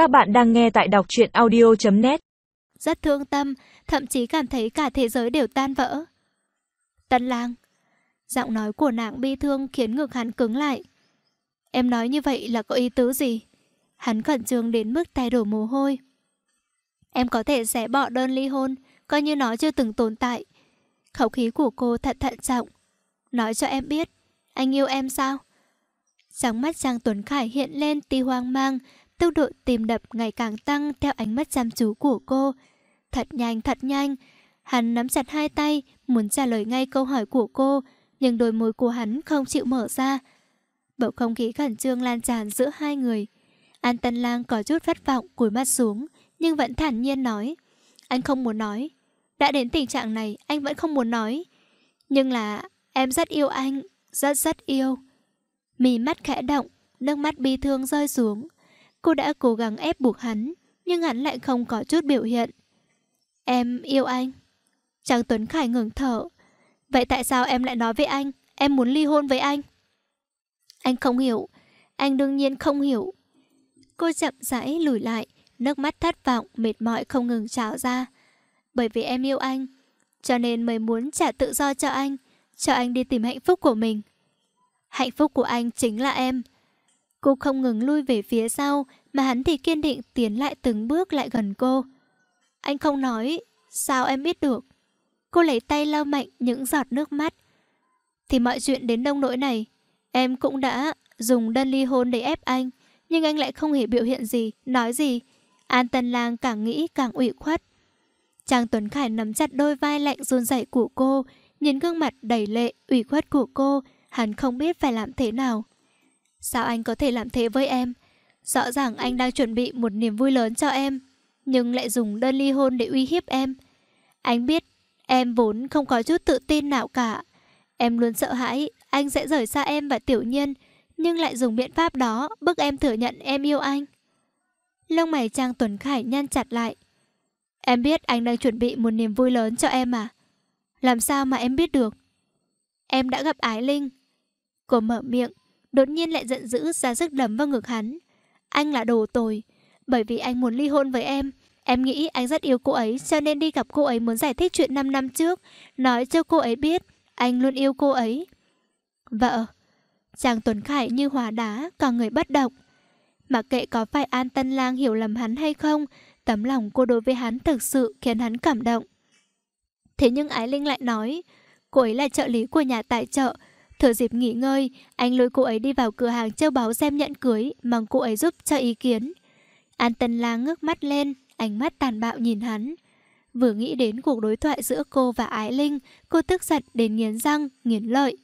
Các bạn đang nghe tại đọc truyện audio.net Rất thương tâm, thậm chí cảm thấy cả thế giới đều tan vỡ. Tân lang Giọng nói của nàng bi thương khiến ngực hắn cứng lại. Em nói như vậy là có ý tứ gì? Hắn khẩn trương đến mức tay đổ mồ hôi. Em có thể sẽ bỏ đơn ly hôn, coi như nó chưa từng tồn tại. Khẩu khí của cô thật thận trọng. Nói cho em biết, anh yêu em sao? trắng mắt Trang Tuấn Khải hiện lên tí hoang mang, tốc độ tìm đập ngày càng tăng theo ánh mắt chăm chú của cô. Thật nhanh, thật nhanh. Hắn nắm chặt hai tay, muốn trả lời ngay câu hỏi của cô, nhưng đôi môi của hắn không chịu mở ra. Bầu không khí khẩn trương lan tràn giữa hai người. An Tân Lang có chút thất vọng, cúi mắt xuống, nhưng vẫn thản nhiên nói. Anh không muốn nói. Đã đến tình trạng này, anh vẫn không muốn nói. Nhưng là em rất yêu anh, rất rất yêu. Mì mắt khẽ động, nước mắt bi thương rơi xuống. Cô đã cố gắng ép buộc hắn, nhưng hắn lại không có chút biểu hiện. Em yêu anh. Trang Tuấn Khải ngừng thở. Vậy tại sao em lại nói với anh, em muốn ly hôn với anh? Anh không hiểu, anh đương nhiên không hiểu. Cô chậm rãi lùi lại, nước mắt thất vọng, mệt mỏi không ngừng trào ra. Bởi vì em yêu anh, cho nên mới muốn trả tự do cho anh, cho anh đi tìm hạnh phúc của mình. Hạnh phúc của anh chính là em. Cô không ngừng lui về phía sau, mà hắn thì kiên định tiến lại từng bước lại gần cô. Anh không nói, sao em biết được? Cô lấy tay lau mạnh những giọt nước mắt. Thì mọi chuyện đến đông nỗi này, em cũng đã dùng đơn ly hôn để ép anh, nhưng anh lại không hề biểu hiện gì, nói gì. An Tân Lang càng nghĩ càng ủy khuất. Trang Tuấn Khải nắm chặt đôi vai lạnh run rẩy của cô, nhìn gương mặt đầy lệ, ủy khuất của cô, hắn không biết phải làm thế nào. Sao anh có thể làm thế với em? Rõ ràng anh đang chuẩn bị một niềm vui lớn cho em, nhưng lại dùng đơn ly hôn để uy hiếp em. Anh biết em vốn không có chút tự tin nào cả. Em luôn sợ hãi anh sẽ rời xa em và tiểu nhiên, nhưng lại dùng biện pháp đó bức em thừa nhận em yêu anh. Lông mày Trang Tuấn Khải nhăn chặt lại. Em biết anh đang chuẩn bị một niềm vui lớn cho em à? Làm sao mà em biết được? Em đã gặp Ái Linh. Cô mở miệng, đột nhiên lại giận dữ ra sức đấm vào ngực hắn. Anh là đồ tồi, bởi vì anh muốn ly hôn với em. Em nghĩ anh rất yêu cô ấy cho nên đi gặp cô ấy muốn giải thích chuyện 5 năm trước, nói cho cô ấy biết anh luôn yêu cô ấy. Vợ, chàng Tuấn Khải như hóa đá, cả người bất động. Mặc kệ có phải An Tân Lang hiểu lầm hắn hay không, tấm lòng cô đối với hắn thực sự khiến hắn cảm động. Thế nhưng Ái Linh lại nói, cô ấy là trợ lý của nhà tài trợ, Thừa dịp nghỉ ngơi, anh lôi cô ấy đi vào cửa hàng châu báu xem nhận cưới, mong cô ấy giúp cho ý kiến. An Tân Lang ngước mắt lên, ánh mắt tàn bạo nhìn hắn. Vừa nghĩ đến cuộc đối thoại giữa cô và Ái Linh, cô tức giận đến nghiến răng, nghiến lợi.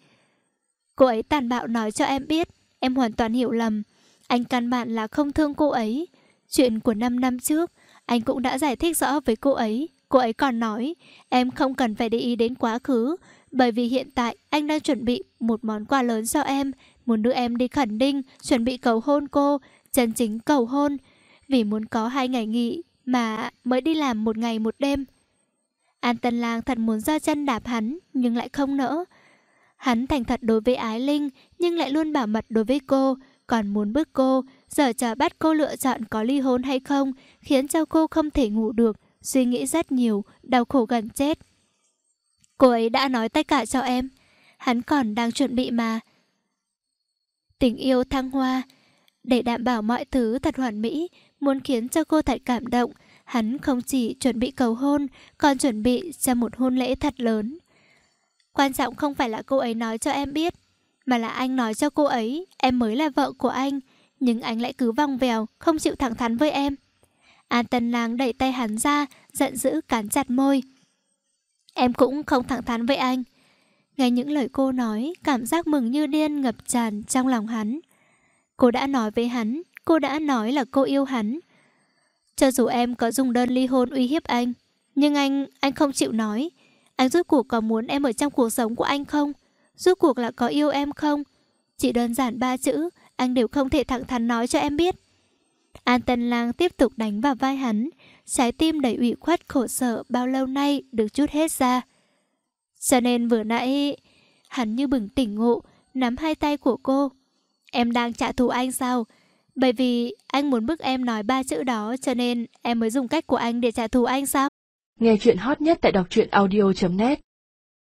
Cô ấy tàn bạo nói cho em biết, em hoàn toàn hiểu lầm. Anh căn bản là không thương cô ấy. Chuyện của 5 năm trước, anh cũng đã giải thích rõ với cô ấy. Cô ấy còn nói, em không cần phải để ý đến quá khứ, bởi vì hiện tại anh đang chuẩn bị một món quà lớn cho em, muốn đưa em đi khẩn đinh, chuẩn bị cầu hôn cô, chân chính cầu hôn. Vì muốn có hai ngày nghỉ mà mới đi làm một ngày một đêm. An Tân Lang thật muốn ra chân đạp hắn, nhưng lại không nỡ. Hắn thành thật đối với Ái Linh, nhưng lại luôn bảo mật đối với cô, còn muốn bức cô, giờ chờ bắt cô lựa chọn có ly hôn hay không, khiến cho cô không thể ngủ được, suy nghĩ rất nhiều, đau khổ gần chết. Cô ấy đã nói tất cả cho em. Hắn còn đang chuẩn bị mà. Tình yêu thăng hoa. Để đảm bảo mọi thứ thật hoàn mỹ, muốn khiến cho cô thật cảm động, hắn không chỉ chuẩn bị cầu hôn, còn chuẩn bị cho một hôn lễ thật lớn. Quan trọng không phải là cô ấy nói cho em biết, mà là anh nói cho cô ấy em mới là vợ của anh, nhưng anh lại cứ vòng vèo, không chịu thẳng thắn với em. An Tân Lang đẩy tay hắn ra, giận dữ cắn chặt môi. Em cũng không thẳng thắn với anh. Nghe những lời cô nói, cảm giác mừng như điên ngập tràn trong lòng hắn. Cô đã nói với hắn, cô đã nói là cô yêu hắn. Cho dù em có dùng đơn ly hôn uy hiếp anh, nhưng anh, anh không chịu nói. Anh rốt cuộc có muốn em ở trong cuộc sống của anh không? Rốt cuộc là có yêu em không? Chỉ đơn giản ba chữ, anh đều không thể thẳng thắn nói cho em biết. An Tân Lang tiếp tục đánh vào vai hắn, trái tim đầy ủy khuất khổ sở bao lâu nay được chút hết ra. Cho nên vừa nãy, hắn như bừng tỉnh ngộ, nắm hai tay của cô. Em đang trả thù anh sao? Bởi vì anh muốn bức em nói ba chữ đó cho nên em mới dùng cách của anh để trả thù anh sao? Nghe chuyện hot nhất tại đọc truyện audio.net